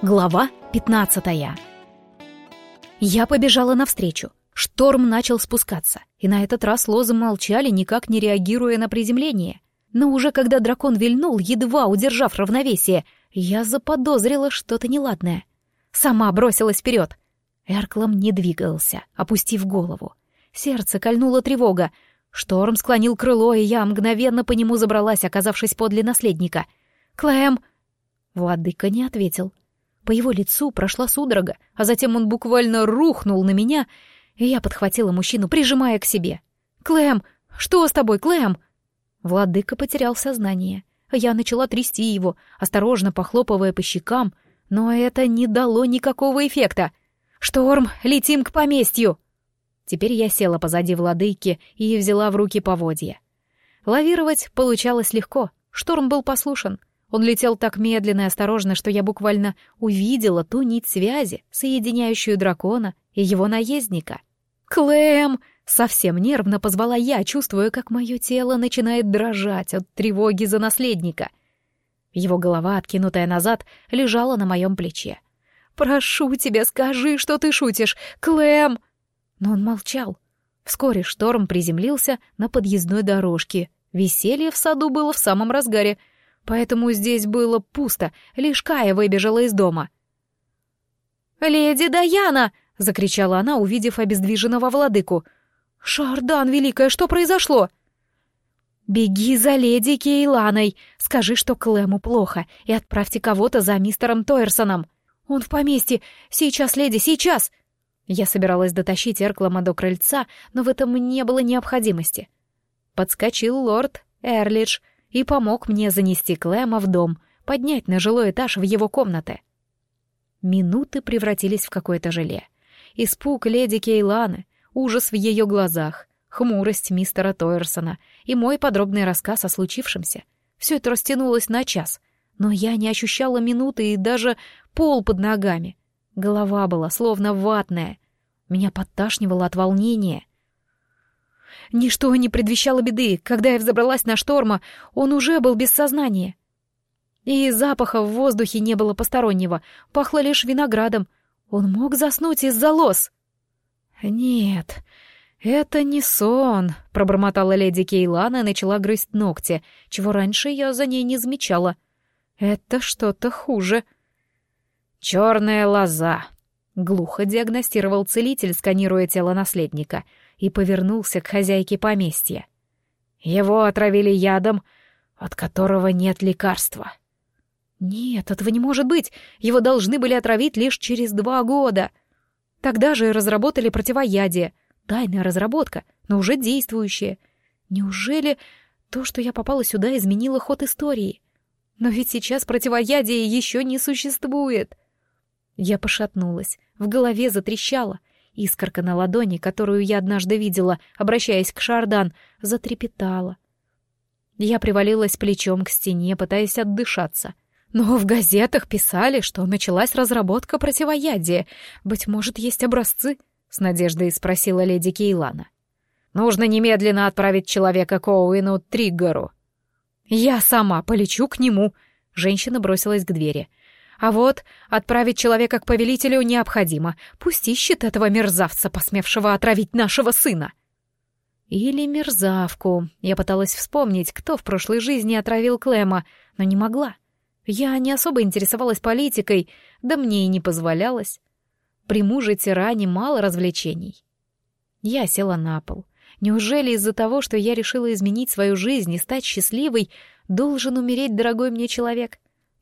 Глава 15 Я побежала навстречу. Шторм начал спускаться, и на этот раз лозы молчали, никак не реагируя на приземление. Но уже когда дракон вильнул, едва удержав равновесие, я заподозрила что-то неладное. Сама бросилась вперед. Эрклом не двигался, опустив голову. Сердце кольнула тревога. Шторм склонил крыло, и я мгновенно по нему забралась, оказавшись подле наследника. «Клэм!» Владыка не ответил. По его лицу прошла судорога, а затем он буквально рухнул на меня, и я подхватила мужчину, прижимая к себе. «Клэм! Что с тобой, Клэм?» Владыка потерял сознание. Я начала трясти его, осторожно похлопывая по щекам, но это не дало никакого эффекта. «Шторм, летим к поместью!» Теперь я села позади владыки и взяла в руки поводья. Лавировать получалось легко, шторм был послушен. Он летел так медленно и осторожно, что я буквально увидела ту нить связи, соединяющую дракона и его наездника. «Клэм!» — совсем нервно позвала я, чувствуя, как мое тело начинает дрожать от тревоги за наследника. Его голова, откинутая назад, лежала на моем плече. «Прошу тебя, скажи, что ты шутишь! Клэм!» Но он молчал. Вскоре шторм приземлился на подъездной дорожке. Веселье в саду было в самом разгаре — поэтому здесь было пусто, лишь Кая выбежала из дома. «Леди Даяна!» — закричала она, увидев обездвиженного владыку. «Шардан, Великая, что произошло?» «Беги за леди Кейланой, скажи, что Клэму плохо, и отправьте кого-то за мистером Тойерсоном. Он в поместье, сейчас, леди, сейчас!» Я собиралась дотащить Эрклама до крыльца, но в этом не было необходимости. Подскочил лорд Эрлидж — и помог мне занести Клэма в дом, поднять на жилой этаж в его комнаты. Минуты превратились в какое-то желе. Испуг леди Кейланы, ужас в ее глазах, хмурость мистера Тойерсона и мой подробный рассказ о случившемся. Все это растянулось на час, но я не ощущала минуты и даже пол под ногами. Голова была словно ватная. Меня подташнивало от волнения. Ничто не предвещало беды. Когда я взобралась на шторма, он уже был без сознания. И запаха в воздухе не было постороннего, пахло лишь виноградом. Он мог заснуть из-за лос. «Нет, это не сон», — пробормотала леди Кейлана и начала грызть ногти, чего раньше я за ней не замечала. «Это что-то хуже». «Черная лоза», — глухо диагностировал целитель, сканируя тело наследника — и повернулся к хозяйке поместья. «Его отравили ядом, от которого нет лекарства». «Нет, этого не может быть. Его должны были отравить лишь через два года. Тогда же разработали противоядие. Тайная разработка, но уже действующая. Неужели то, что я попала сюда, изменило ход истории? Но ведь сейчас противоядия еще не существует». Я пошатнулась, в голове затрещала. Искорка на ладони, которую я однажды видела, обращаясь к Шардан, затрепетала. Я привалилась плечом к стене, пытаясь отдышаться. Но в газетах писали, что началась разработка противоядия. Быть может, есть образцы? С надеждой спросила леди Кейлана. Нужно немедленно отправить человека к Оуэну Триггеру. Я сама полечу к нему. Женщина бросилась к двери. А вот отправить человека к повелителю необходимо. Пусть ищет этого мерзавца, посмевшего отравить нашего сына. Или мерзавку. Я пыталась вспомнить, кто в прошлой жизни отравил Клема, но не могла. Я не особо интересовалась политикой, да мне и не позволялось. При муже-тиране мало развлечений. Я села на пол. Неужели из-за того, что я решила изменить свою жизнь и стать счастливой, должен умереть дорогой мне человек?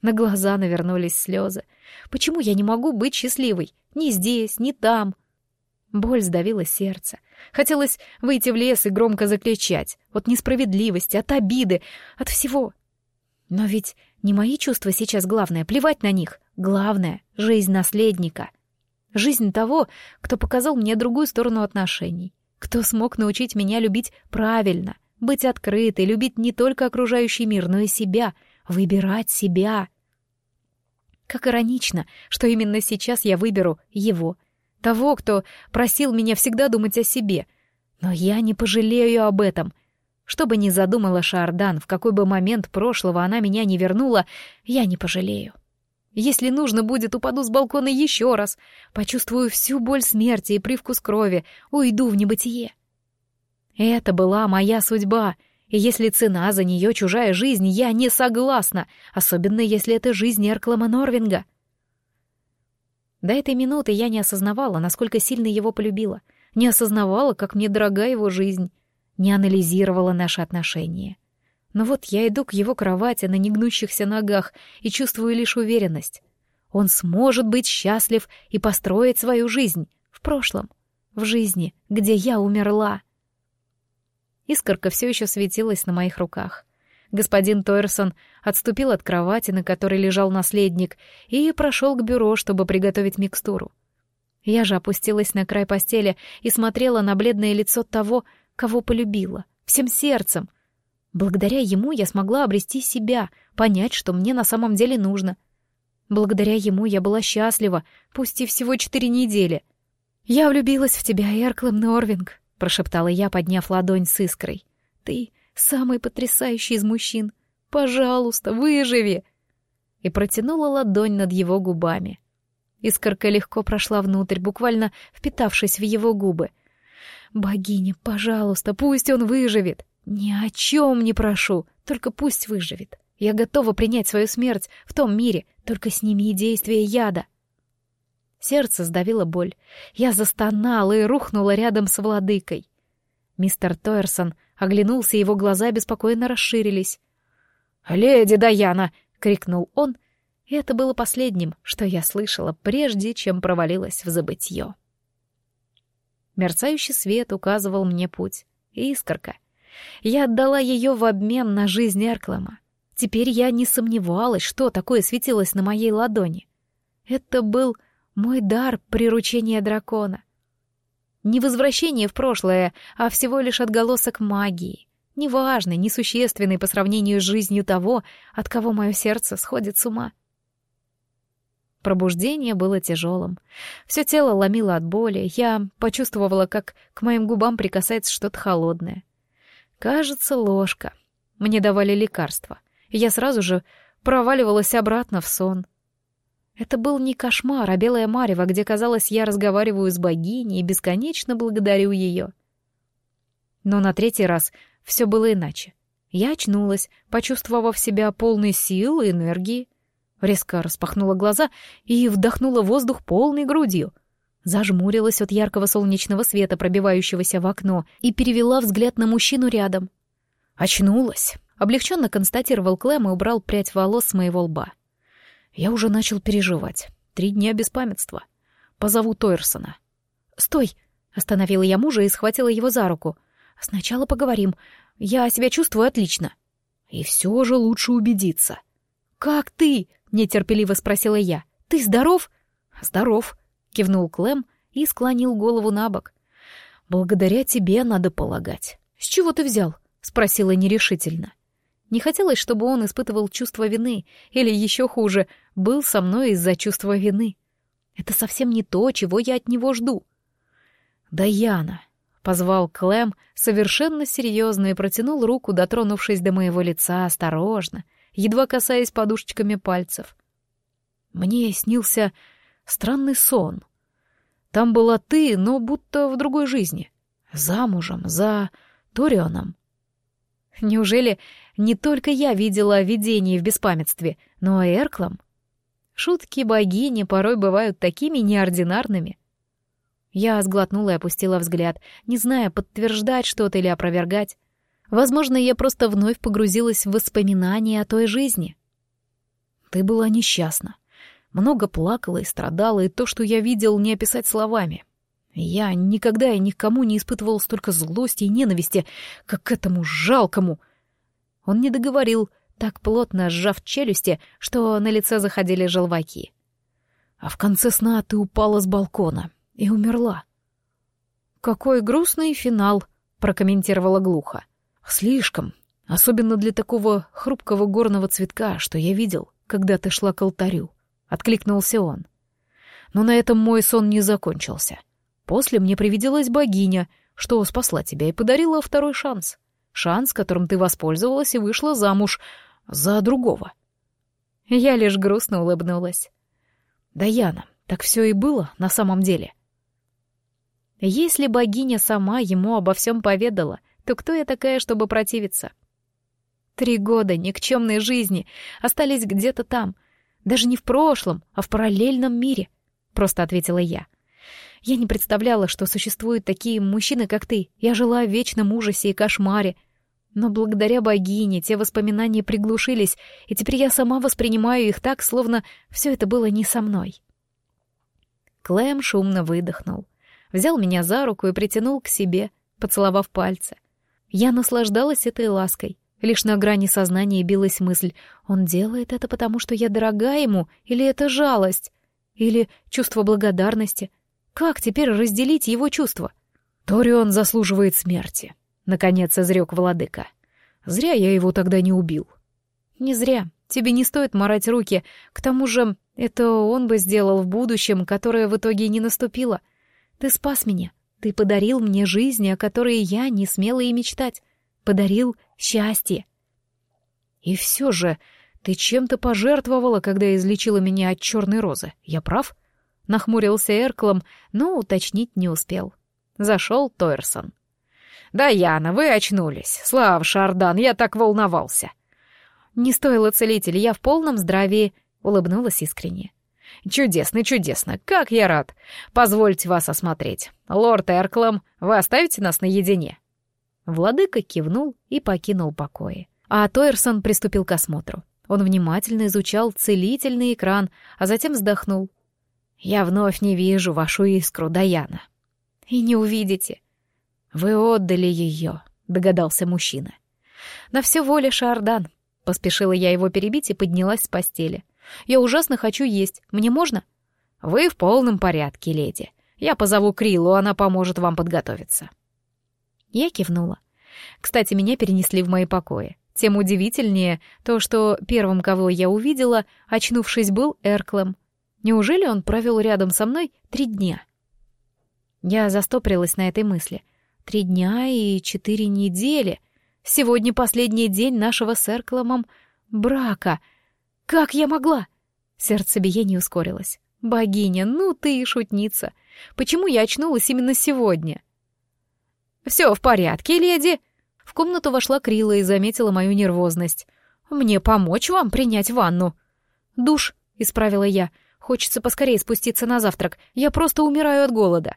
На глаза навернулись слезы. Почему я не могу быть счастливой? Ни здесь, ни там. Боль сдавила сердце. Хотелось выйти в лес и громко закричать. От несправедливости, от обиды, от всего. Но ведь не мои чувства сейчас главное, плевать на них. Главное — жизнь наследника. Жизнь того, кто показал мне другую сторону отношений. Кто смог научить меня любить правильно, быть открытой, любить не только окружающий мир, но и себя — Выбирать себя. Как иронично, что именно сейчас я выберу его. Того, кто просил меня всегда думать о себе. Но я не пожалею об этом. Что бы ни задумала Шардан, в какой бы момент прошлого она меня не вернула, я не пожалею. Если нужно будет, упаду с балкона еще раз, почувствую всю боль смерти и привкус крови, уйду в небытие. Это была моя судьба, и если цена за нее чужая жизнь, я не согласна, особенно если это жизнь Эрклама Норвинга. До этой минуты я не осознавала, насколько сильно его полюбила, не осознавала, как мне дорога его жизнь, не анализировала наши отношения. Но вот я иду к его кровати на негнущихся ногах и чувствую лишь уверенность. Он сможет быть счастлив и построить свою жизнь в прошлом, в жизни, где я умерла. Искорка все еще светилась на моих руках. Господин Тойерсон отступил от кровати, на которой лежал наследник, и прошел к бюро, чтобы приготовить микстуру. Я же опустилась на край постели и смотрела на бледное лицо того, кого полюбила, всем сердцем, Благодаря ему я смогла обрести себя, понять, что мне на самом деле нужно. Благодаря ему я была счастлива, пусть и всего четыре недели. «Я влюбилась в тебя, Эрклэм Норвинг», — прошептала я, подняв ладонь с искрой. «Ты самый потрясающий из мужчин. Пожалуйста, выживи!» И протянула ладонь над его губами. Искорка легко прошла внутрь, буквально впитавшись в его губы. «Богиня, пожалуйста, пусть он выживет!» «Ни о чем не прошу, только пусть выживет. Я готова принять свою смерть в том мире, только сними действие яда». Сердце сдавило боль. Я застонала и рухнула рядом с владыкой. Мистер Тойерсон оглянулся, его глаза беспокойно расширились. «Леди Даяна!» — крикнул он, и это было последним, что я слышала, прежде чем провалилась в забытье. Мерцающий свет указывал мне путь. Искорка — я отдала ее в обмен на жизнь Эрклама. Теперь я не сомневалась, что такое светилось на моей ладони. Это был мой дар приручения дракона. Не возвращение в прошлое, а всего лишь отголосок магии. Неважный, несущественный по сравнению с жизнью того, от кого мое сердце сходит с ума. Пробуждение было тяжелым. Все тело ломило от боли. Я почувствовала, как к моим губам прикасается что-то холодное. Кажется, ложка. Мне давали лекарства. Я сразу же проваливалась обратно в сон. Это был не кошмар, а белая марево, где, казалось, я разговариваю с богиней и бесконечно благодарю ее. Но на третий раз все было иначе. Я очнулась, почувствовав себя полной сил и энергии. Резко распахнула глаза и вдохнула воздух полной грудью — зажмурилась от яркого солнечного света, пробивающегося в окно, и перевела взгляд на мужчину рядом. «Очнулась», — облегченно констатировал Клэм и убрал прядь волос с моего лба. «Я уже начал переживать. Три дня беспамятства. Позову Тойерсона». «Стой!» — остановила я мужа и схватила его за руку. «Сначала поговорим. Я себя чувствую отлично». «И все же лучше убедиться». «Как ты?» — нетерпеливо спросила я. «Ты здоров?» «Здоров», кивнул Клем и склонил голову на бок. Благодаря тебе надо полагать. С чего ты взял? спросила нерешительно. Не хотелось, чтобы он испытывал чувство вины, или еще хуже, был со мной из-за чувства вины. Это совсем не то, чего я от него жду. «Даяна», — позвал Клем совершенно серьезно и протянул руку, дотронувшись до моего лица осторожно, едва касаясь подушечками пальцев. Мне снился странный сон. Там была ты, но будто в другой жизни. Замужем, за Торионом. Неужели не только я видела видение в беспамятстве, но и Эрклом? Шутки богини порой бывают такими неординарными. Я сглотнула и опустила взгляд, не зная, подтверждать что-то или опровергать. Возможно, я просто вновь погрузилась в воспоминания о той жизни. Ты была несчастна. Много плакала и страдала, и то, что я видел, не описать словами. Я никогда и никому не испытывал столько злости и ненависти, как к этому жалкому. Он не договорил, так плотно сжав челюсти, что на лице заходили желваки. А в конце сна ты упала с балкона и умерла. «Какой грустный финал», — прокомментировала глухо. «Слишком, особенно для такого хрупкого горного цветка, что я видел, когда ты шла к алтарю. — откликнулся он. Но на этом мой сон не закончился. После мне привиделась богиня, что спасла тебя и подарила второй шанс. Шанс, которым ты воспользовалась и вышла замуж за другого. Я лишь грустно улыбнулась. «Даяна, так все и было на самом деле?» Если богиня сама ему обо всем поведала, то кто я такая, чтобы противиться? Три года никчемной жизни остались где-то там, даже не в прошлом, а в параллельном мире, просто ответила я. Я не представляла, что существуют такие мужчины, как ты. Я жила в вечном ужасе и кошмаре, но благодаря богине те воспоминания приглушились, и теперь я сама воспринимаю их так, словно все это было не со мной. Клэм шумно выдохнул. Взял меня за руку и притянул к себе, поцеловав пальцы. Я наслаждалась этой лаской. Лишь на грани сознания билась мысль, он делает это потому, что я дорога ему, или это жалость, или чувство благодарности. Как теперь разделить его чувства? Торион заслуживает смерти. Наконец изрек владыка. Зря я его тогда не убил. Не зря. Тебе не стоит морать руки. К тому же, это он бы сделал в будущем, которое в итоге не наступило. Ты спас меня. Ты подарил мне жизнь, о которой я не смела и мечтать. Подарил счастье. И все же ты чем-то пожертвовала, когда излечила меня от черной розы. Я прав? Нахмурился Эрклом, но уточнить не успел. Зашел Тойерсон. «Да, Яна, вы очнулись. Слава, Шардан, я так волновался». «Не стоило целитель, я в полном здравии», — улыбнулась искренне. «Чудесно, чудесно. Как я рад. Позвольте вас осмотреть. Лорд Эрклом, вы оставите нас наедине?» Владыка кивнул и покинул покои. А Тойерсон приступил к осмотру. Он внимательно изучал целительный экран, а затем вздохнул. «Я вновь не вижу вашу искру, Даяна». «И не увидите. «Вы отдали ее», — догадался мужчина. «На все воля Шардан». Поспешила я его перебить и поднялась с постели. «Я ужасно хочу есть. Мне можно?» «Вы в полном порядке, леди. Я позову Крилу, она поможет вам подготовиться». Я кивнула. Кстати, меня перенесли в мои покои. Тем удивительнее то, что первым, кого я увидела, очнувшись, был Эрклем. Неужели он провел рядом со мной три дня? Я застоприлась на этой мысли — Три дня и четыре недели. Сегодня последний день нашего с Эркломом брака. Как я могла? Сердцебиение ускорилось. Богиня, ну ты и шутница. Почему я очнулась именно сегодня? Все в порядке, леди. В комнату вошла Крила и заметила мою нервозность. Мне помочь вам принять ванну? Душ, исправила я. Хочется поскорее спуститься на завтрак. Я просто умираю от голода.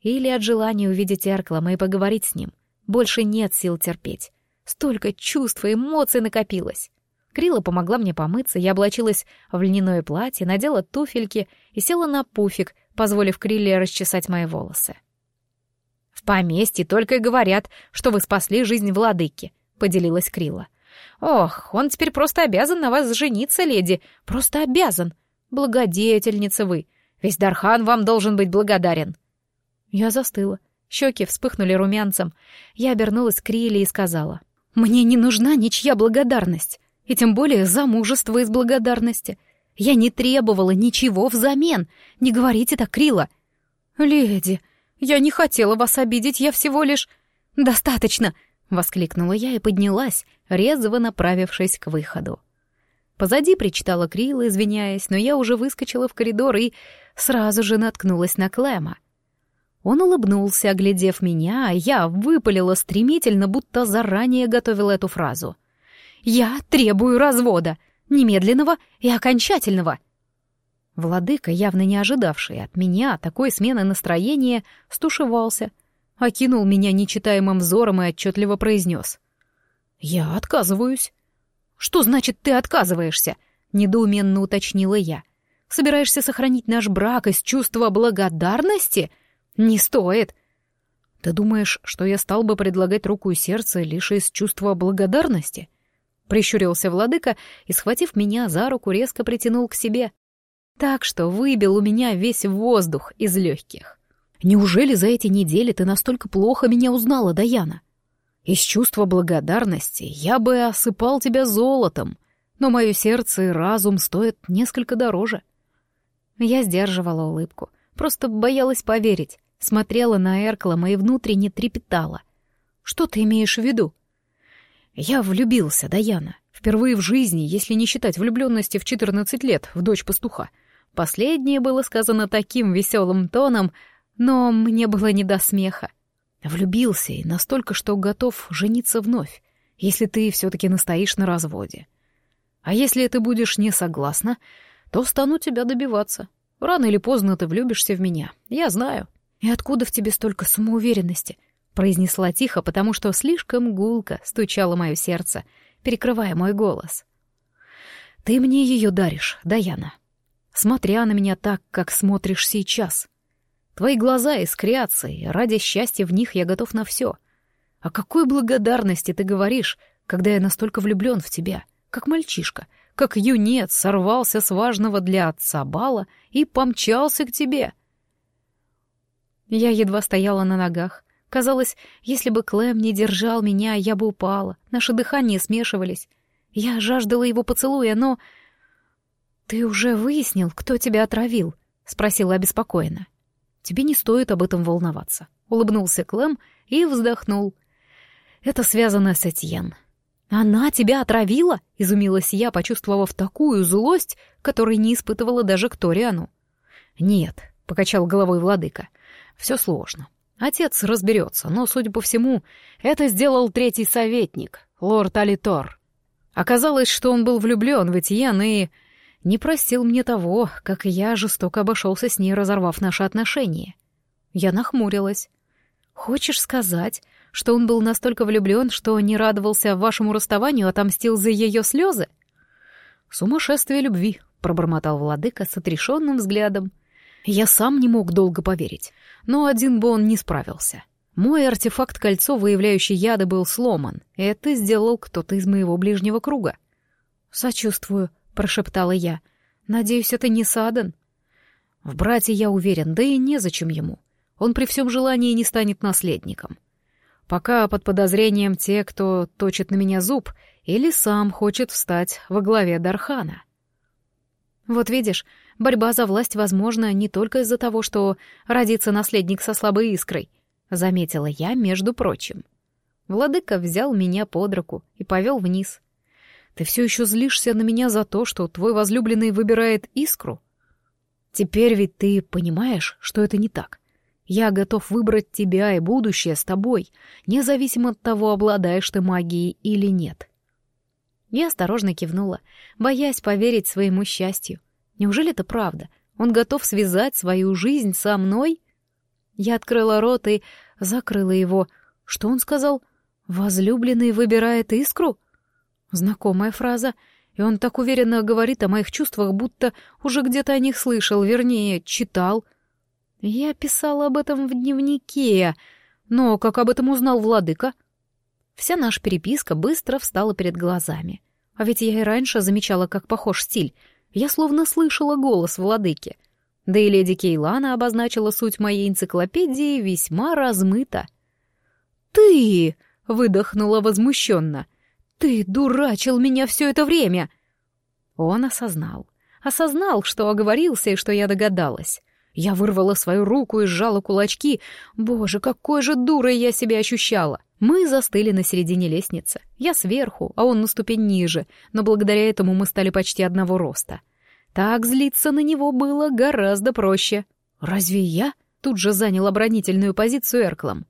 Или от желания увидеть Эрклама и поговорить с ним. Больше нет сил терпеть. Столько чувств и эмоций накопилось. Крила помогла мне помыться, я облачилась в льняное платье, надела туфельки и села на пуфик, позволив Криле расчесать мои волосы. «В поместье только и говорят, что вы спасли жизнь владыки», — поделилась Крила. «Ох, он теперь просто обязан на вас жениться, леди, просто обязан. Благодетельница вы. Весь Дархан вам должен быть благодарен». Я застыла. Щеки вспыхнули румянцем. Я обернулась к Риле и сказала. «Мне не нужна ничья благодарность, и тем более замужество из благодарности. Я не требовала ничего взамен. Не говорите так, Крила». «Леди, я не хотела вас обидеть, я всего лишь...» «Достаточно!» — воскликнула я и поднялась, резво направившись к выходу. Позади причитала Крила, извиняясь, но я уже выскочила в коридор и сразу же наткнулась на Клэма. Он улыбнулся, оглядев меня, а я выпалила стремительно, будто заранее готовила эту фразу. «Я требую развода! Немедленного и окончательного!» Владыка, явно не ожидавший от меня такой смены настроения, стушевался, окинул меня нечитаемым взором и отчетливо произнес. «Я отказываюсь». «Что значит, ты отказываешься?» — недоуменно уточнила я. «Собираешься сохранить наш брак из чувства благодарности?» «Не стоит!» «Ты думаешь, что я стал бы предлагать руку и сердце лишь из чувства благодарности?» Прищурился владыка и, схватив меня за руку, резко притянул к себе. Так что выбил у меня весь воздух из легких. «Неужели за эти недели ты настолько плохо меня узнала, Даяна? Из чувства благодарности я бы осыпал тебя золотом, но мое сердце и разум стоят несколько дороже». Я сдерживала улыбку, просто боялась поверить. Смотрела на Эрклама и внутренне трепетала. «Что ты имеешь в виду?» «Я влюбился, Даяна. Впервые в жизни, если не считать влюбленности в 14 лет в дочь пастуха. Последнее было сказано таким веселым тоном, но мне было не до смеха. Влюбился и настолько, что готов жениться вновь, если ты все-таки настоишь на разводе. А если ты будешь не согласна, то стану тебя добиваться. Рано или поздно ты влюбишься в меня, я знаю. И откуда в тебе столько самоуверенности? Произнесла тихо, потому что слишком гулко стучало мое сердце, перекрывая мой голос. Ты мне ее даришь, Даяна. Смотря на меня так, как смотришь сейчас. Твои глаза искрятся, и ради счастья в них я готов на все. О какой благодарности ты говоришь, когда я настолько влюблен в тебя, как мальчишка, как юнец сорвался с важного для отца бала и помчался к тебе. Я едва стояла на ногах. Казалось, если бы Клэм не держал меня, я бы упала. Наши дыхания смешивались. Я жаждала его поцелуя, но... «Ты уже выяснил, кто тебя отравил?» — спросила обеспокоенно. «Тебе не стоит об этом волноваться», — улыбнулся Клэм и вздохнул. «Это связано с Этьен. «Она тебя отравила?» — изумилась я, почувствовав такую злость, которой не испытывала даже к Ториану. «Нет», — покачал головой владыка, — «все сложно. Отец разберется, но, судя по всему, это сделал третий советник, лорд Алитор. Оказалось, что он был влюблен в Этьен и не простил мне того, как я жестоко обошелся с ней, разорвав наши отношения. Я нахмурилась. «Хочешь сказать, что он был настолько влюблен, что не радовался вашему расставанию, отомстил за ее слезы? «Сумасшествие любви», — пробормотал владыка с отрешенным взглядом. Я сам не мог долго поверить, но один бы он не справился. Мой артефакт-кольцо, выявляющий яды, был сломан. Это сделал кто-то из моего ближнего круга. «Сочувствую», — прошептала я. «Надеюсь, это не Садан?» В брате я уверен, да и незачем ему. Он при всем желании не станет наследником. Пока под подозрением те, кто точит на меня зуб, или сам хочет встать во главе Дархана. Вот видишь, борьба за власть возможна не только из-за того, что родится наследник со слабой искрой, заметила я, между прочим. Владыка взял меня под руку и повел вниз. Ты все еще злишься на меня за то, что твой возлюбленный выбирает искру? Теперь ведь ты понимаешь, что это не так. Я готов выбрать тебя и будущее с тобой, независимо от того, обладаешь ты магией или нет. Я осторожно кивнула, боясь поверить своему счастью. Неужели это правда? Он готов связать свою жизнь со мной? Я открыла рот и закрыла его. Что он сказал? «Возлюбленный выбирает искру?» Знакомая фраза, и он так уверенно говорит о моих чувствах, будто уже где-то о них слышал, вернее, читал — я писала об этом в дневнике, но как об этом узнал владыка? Вся наша переписка быстро встала перед глазами. А ведь я и раньше замечала, как похож стиль. Я словно слышала голос владыки. Да и леди Кейлана обозначила суть моей энциклопедии весьма размыто. «Ты!» — выдохнула возмущенно. «Ты дурачил меня все это время!» Он осознал. Осознал, что оговорился и что я догадалась. Я вырвала свою руку и сжала кулачки. Боже, какой же дурой я себя ощущала. Мы застыли на середине лестницы. Я сверху, а он на ступень ниже, но благодаря этому мы стали почти одного роста. Так злиться на него было гораздо проще. «Разве я?» — тут же занял оборонительную позицию Эрклом.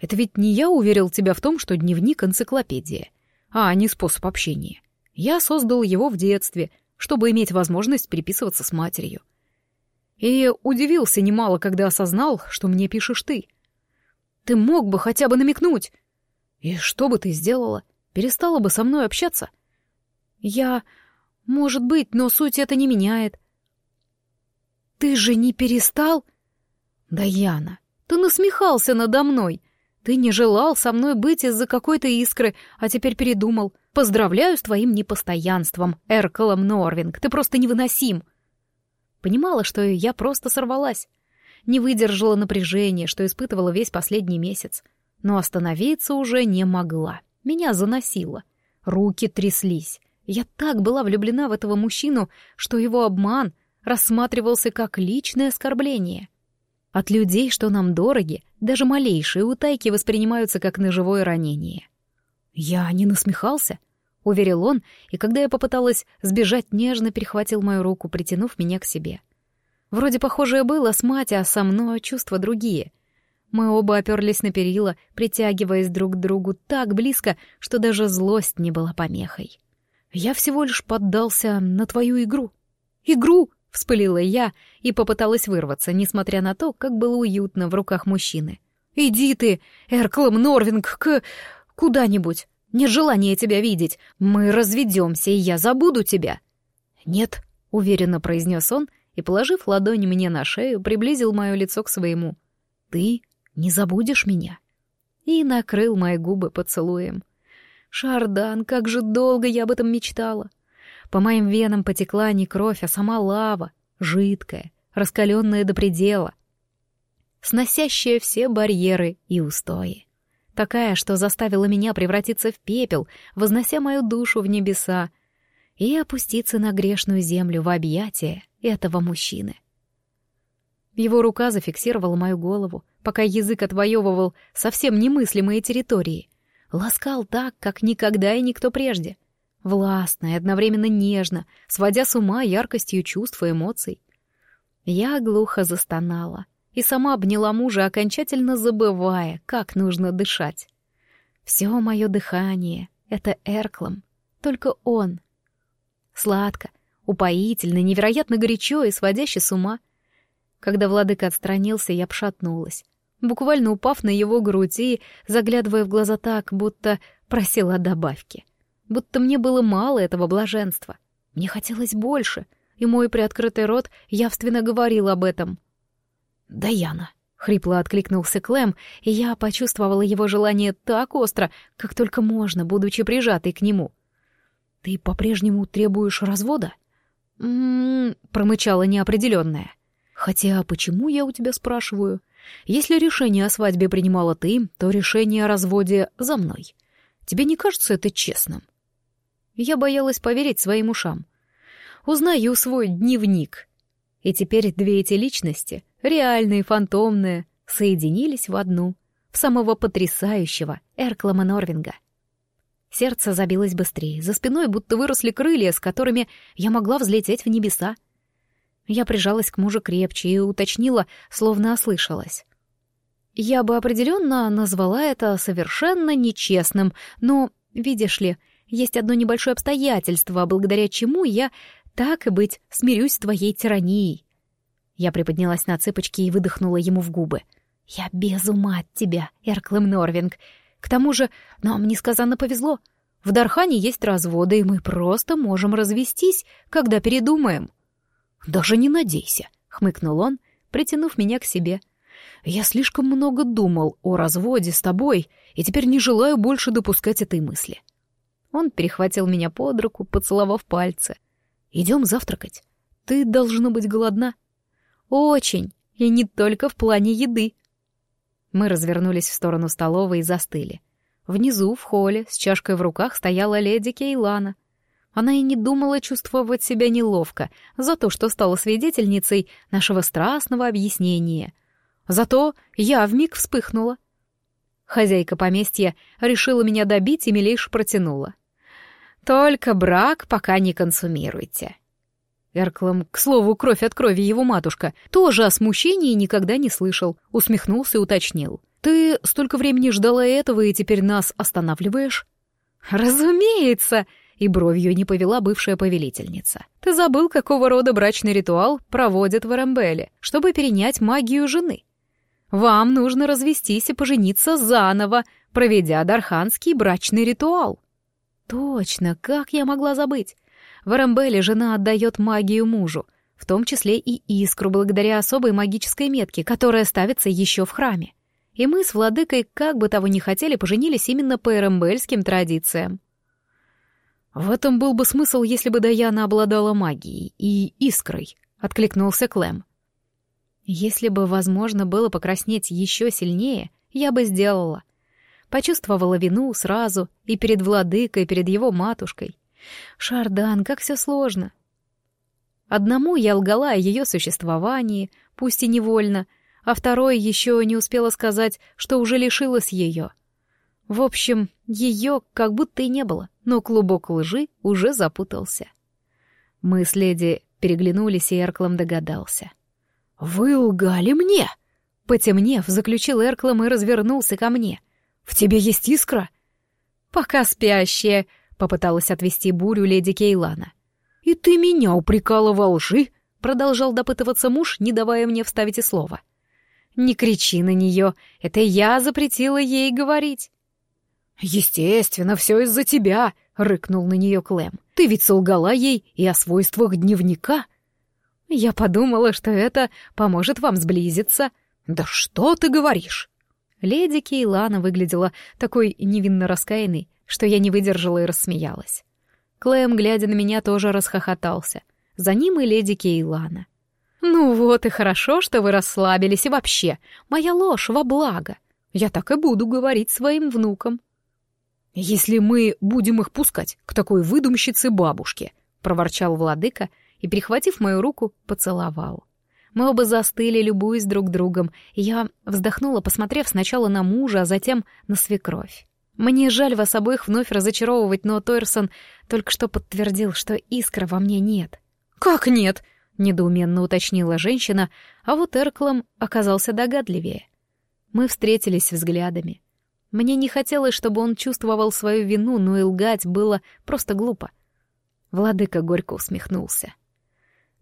«Это ведь не я уверил тебя в том, что дневник — энциклопедия, а не способ общения. Я создал его в детстве, чтобы иметь возможность переписываться с матерью. И удивился немало, когда осознал, что мне пишешь ты. Ты мог бы хотя бы намекнуть. И что бы ты сделала? Перестала бы со мной общаться? Я... Может быть, но суть это не меняет. Ты же не перестал? Даяна, ты насмехался надо мной. Ты не желал со мной быть из-за какой-то искры, а теперь передумал. Поздравляю с твоим непостоянством, Эрколом Норвинг. Ты просто невыносим. — Понимала, что я просто сорвалась. Не выдержала напряжения, что испытывала весь последний месяц. Но остановиться уже не могла. Меня заносило. Руки тряслись. Я так была влюблена в этого мужчину, что его обман рассматривался как личное оскорбление. От людей, что нам дороги, даже малейшие утайки воспринимаются как ножевое ранение. Я не насмехался. уверил он, и когда я попыталась сбежать, нежно перехватил мою руку, притянув меня к себе. Вроде похожее было с мать, а со мной чувства другие. Мы оба оперлись на перила, притягиваясь друг к другу так близко, что даже злость не была помехой. Я всего лишь поддался на твою игру. Игру! Вспылила я и попыталась вырваться, несмотря на то, как было уютно в руках мужчины. «Иди ты, Эрклом Норвинг, к... куда-нибудь. Нет желания тебя видеть. Мы разведемся, и я забуду тебя». «Нет», — уверенно произнес он, и, положив ладонь мне на шею, приблизил мое лицо к своему. «Ты не забудешь меня?» И накрыл мои губы поцелуем. «Шардан, как же долго я об этом мечтала!» По моим венам потекла не кровь, а сама лава, жидкая, раскаленная до предела, сносящая все барьеры и устои. Такая, что заставила меня превратиться в пепел, вознося мою душу в небеса, и опуститься на грешную землю в объятия этого мужчины. Его рука зафиксировала мою голову, пока язык отвоевывал совсем немыслимые территории. Ласкал так, как никогда и никто прежде — властно и одновременно нежно, сводя с ума яркостью чувств и эмоций. Я глухо застонала и сама обняла мужа, окончательно забывая, как нужно дышать. Все мое дыхание — это Эрклом, только он. Сладко, упоительно, невероятно горячо и сводяще с ума. Когда владыка отстранился, я пшатнулась, буквально упав на его грудь и заглядывая в глаза так, будто просила добавки — будто мне было мало этого блаженства. Мне хотелось больше, и мой приоткрытый рот явственно говорил об этом. «Даяна», — хрипло откликнулся Клэм, и я почувствовала его желание так остро, как только можно, будучи прижатой к нему. «Ты по-прежнему требуешь развода?» «М-м-м», промычала неопределенная. «Хотя почему я у тебя спрашиваю? Если решение о свадьбе принимала ты, то решение о разводе за мной. Тебе не кажется это честным?» Я боялась поверить своим ушам. Узнаю свой дневник. И теперь две эти личности, реальные и фантомные, соединились в одну, в самого потрясающего Эрклама Норвинга. Сердце забилось быстрее, за спиной будто выросли крылья, с которыми я могла взлететь в небеса. Я прижалась к мужу крепче и уточнила, словно ослышалась. Я бы определенно назвала это совершенно нечестным, но, видишь ли, есть одно небольшое обстоятельство, благодаря чему я, так и быть, смирюсь с твоей тиранией. Я приподнялась на цыпочки и выдохнула ему в губы. «Я без ума от тебя, Эрклэм Норвинг. К тому же нам несказанно повезло. В Дархане есть разводы, и мы просто можем развестись, когда передумаем». «Даже не надейся», — хмыкнул он, притянув меня к себе. «Я слишком много думал о разводе с тобой, и теперь не желаю больше допускать этой мысли. Он перехватил меня под руку, поцеловав пальцы. «Идем завтракать. Ты должна быть голодна». «Очень. И не только в плане еды». Мы развернулись в сторону столовой и застыли. Внизу, в холле, с чашкой в руках стояла леди Кейлана. Она и не думала чувствовать себя неловко за то, что стала свидетельницей нашего страстного объяснения. Зато я вмиг вспыхнула. Хозяйка поместья решила меня добить и милейше протянула. Только брак пока не консумируйте. Эрклом, к слову, кровь от крови его матушка, тоже о смущении никогда не слышал, усмехнулся и уточнил. «Ты столько времени ждала этого и теперь нас останавливаешь?» «Разумеется!» — и бровью не повела бывшая повелительница. «Ты забыл, какого рода брачный ритуал проводят в Эрамбеле, чтобы перенять магию жены? Вам нужно развестись и пожениться заново, проведя дарханский брачный ритуал». Точно, как я могла забыть? В Эрамбеле жена отдает магию мужу, в том числе и искру, благодаря особой магической метке, которая ставится еще в храме. И мы с владыкой, как бы того ни хотели, поженились именно по эрамбельским традициям. «В этом был бы смысл, если бы Даяна обладала магией и искрой», — откликнулся Клэм. «Если бы возможно было покраснеть еще сильнее, я бы сделала почувствовала вину сразу и перед владыкой, и перед его матушкой. Шардан, как все сложно. Одному я лгала о ее существовании, пусть и невольно, а второй еще не успела сказать, что уже лишилась ее. В общем, ее как будто и не было, но клубок лжи уже запутался. Мы с леди переглянулись, и Эрклом догадался. «Вы лгали мне!» Потемнев, заключил Эрклом и развернулся ко мне. «В тебе есть искра?» «Пока спящая», — попыталась отвести бурю леди Кейлана. «И ты меня упрекала во лжи?» — продолжал допытываться муж, не давая мне вставить и слова. «Не кричи на нее, это я запретила ей говорить». «Естественно, все из-за тебя», — рыкнул на нее Клэм. «Ты ведь солгала ей и о свойствах дневника». «Я подумала, что это поможет вам сблизиться». «Да что ты говоришь?» Леди Кейлана выглядела такой невинно раскаянной, что я не выдержала и рассмеялась. Клэм, глядя на меня, тоже расхохотался. За ним и леди Кейлана. «Ну вот и хорошо, что вы расслабились, и вообще, моя ложь во благо. Я так и буду говорить своим внукам». «Если мы будем их пускать к такой выдумщице бабушке», — проворчал владыка и, прихватив мою руку, поцеловал. Мы оба застыли, любуясь друг другом, и я вздохнула, посмотрев сначала на мужа, а затем на свекровь. Мне жаль вас обоих вновь разочаровывать, но Тойрсон только что подтвердил, что искра во мне нет. «Как нет?» — недоуменно уточнила женщина, а вот Эрклом оказался догадливее. Мы встретились взглядами. Мне не хотелось, чтобы он чувствовал свою вину, но и лгать было просто глупо. Владыка горько усмехнулся.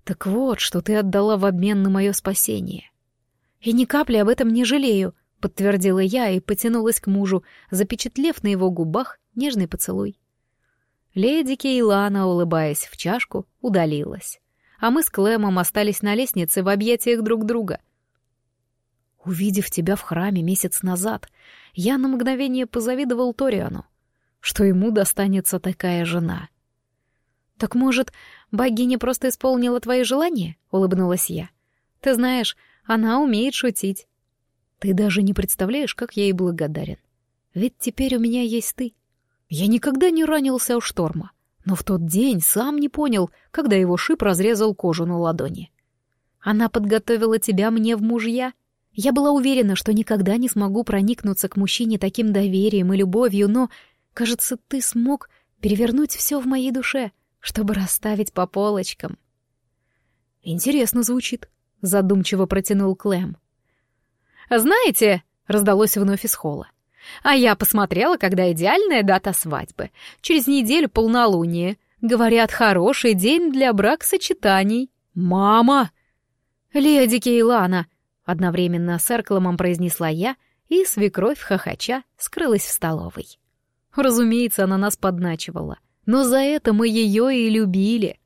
«Так вот, что ты отдала в обмен на мое спасение. И ни капли об этом не жалею», — подтвердила я и потянулась к мужу, запечатлев на его губах нежный поцелуй. Леди Кейлана, улыбаясь в чашку, удалилась. А мы с Клемом остались на лестнице в объятиях друг друга. Увидев тебя в храме месяц назад, я на мгновение позавидовал Ториану, что ему достанется такая жена. «Так, может, богиня просто исполнила твои желания?» — улыбнулась я. «Ты знаешь, она умеет шутить». «Ты даже не представляешь, как я ей благодарен. Ведь теперь у меня есть ты». Я никогда не ранился у шторма, но в тот день сам не понял, когда его шип разрезал кожу на ладони. Она подготовила тебя мне в мужья. Я была уверена, что никогда не смогу проникнуться к мужчине таким доверием и любовью, но, кажется, ты смог перевернуть все в моей душе, чтобы расставить по полочкам. Интересно звучит, задумчиво протянул Клэм. «Знаете», — раздалось вновь из холла, а я посмотрела, когда идеальная дата свадьбы. Через неделю полнолуние. Говорят, хороший день для бракосочетаний. «Мама!» «Леди Кейлана!» — одновременно с Эркломом произнесла я, и свекровь хохоча скрылась в столовой. Разумеется, она нас подначивала. Но за это мы ее и любили.